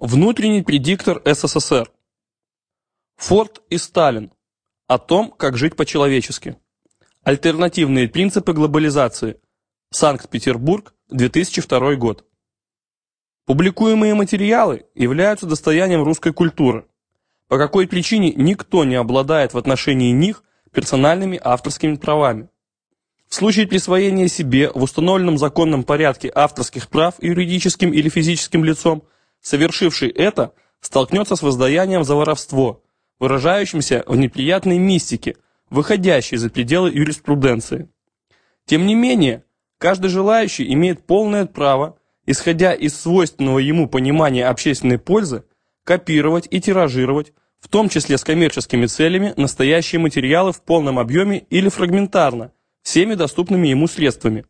Внутренний предиктор СССР. Форд и Сталин. О том, как жить по-человечески. Альтернативные принципы глобализации. Санкт-Петербург, 2002 год. Публикуемые материалы являются достоянием русской культуры. По какой причине никто не обладает в отношении них персональными авторскими правами. В случае присвоения себе в установленном законном порядке авторских прав юридическим или физическим лицом, совершивший это столкнется с воздаянием за воровство, выражающимся в неприятной мистике, выходящей за пределы юриспруденции. Тем не менее, каждый желающий имеет полное право, исходя из свойственного ему понимания общественной пользы, копировать и тиражировать, в том числе с коммерческими целями, настоящие материалы в полном объеме или фрагментарно – всеми доступными ему средствами.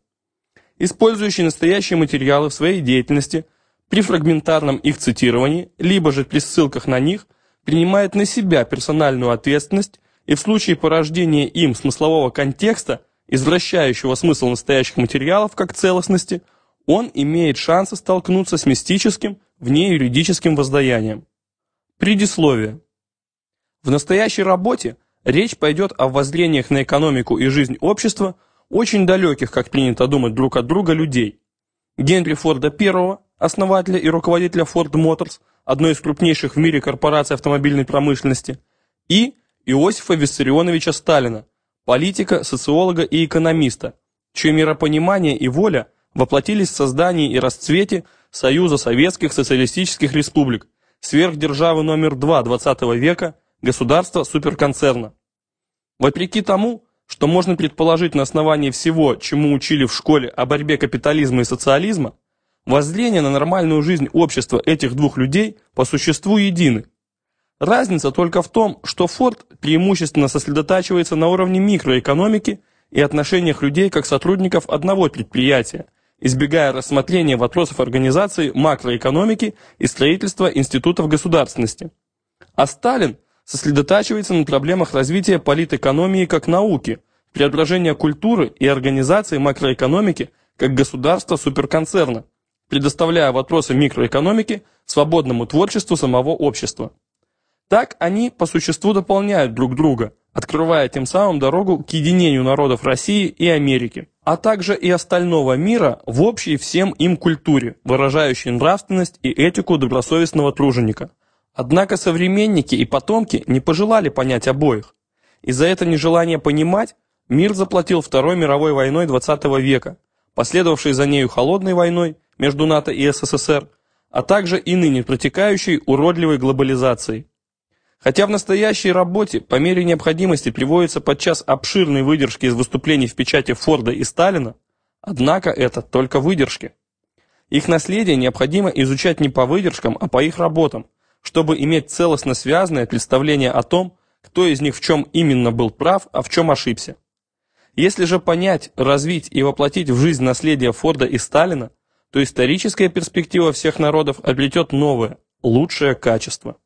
Использующий настоящие материалы в своей деятельности при фрагментарном их цитировании, либо же при ссылках на них, принимает на себя персональную ответственность и в случае порождения им смыслового контекста, извращающего смысл настоящих материалов как целостности, он имеет шансы столкнуться с мистическим, внеюридическим воздаянием. Предисловие. В настоящей работе Речь пойдет о воззрениях на экономику и жизнь общества, очень далеких, как принято думать, друг от друга людей. Генри Форда I, основателя и руководителя Ford Motors, одной из крупнейших в мире корпораций автомобильной промышленности, и Иосифа Виссарионовича Сталина, политика, социолога и экономиста, чье миропонимание и воля воплотились в создании и расцвете Союза Советских Социалистических Республик, сверхдержавы номер два XX века – государства-суперконцерна. Вопреки тому, что можно предположить на основании всего, чему учили в школе о борьбе капитализма и социализма, воззрение на нормальную жизнь общества этих двух людей по существу едины. Разница только в том, что Форд преимущественно сосредотачивается на уровне микроэкономики и отношениях людей как сотрудников одного предприятия, избегая рассмотрения вопросов организации макроэкономики и строительства институтов государственности. А Сталин – сосредотачивается на проблемах развития политэкономии как науки, преображения культуры и организации макроэкономики как государства-суперконцерна, предоставляя вопросы микроэкономики свободному творчеству самого общества. Так они по существу дополняют друг друга, открывая тем самым дорогу к единению народов России и Америки, а также и остального мира в общей всем им культуре, выражающей нравственность и этику добросовестного труженика. Однако современники и потомки не пожелали понять обоих. И за это нежелание понимать мир заплатил Второй мировой войной XX века, последовавшей за нею холодной войной между НАТО и СССР, а также и ныне протекающей уродливой глобализацией. Хотя в настоящей работе по мере необходимости приводится подчас обширные выдержки из выступлений в печати Форда и Сталина, однако это только выдержки. Их наследие необходимо изучать не по выдержкам, а по их работам – чтобы иметь целостно связанное представление о том, кто из них в чем именно был прав, а в чем ошибся. Если же понять, развить и воплотить в жизнь наследие Форда и Сталина, то историческая перспектива всех народов обретет новое, лучшее качество.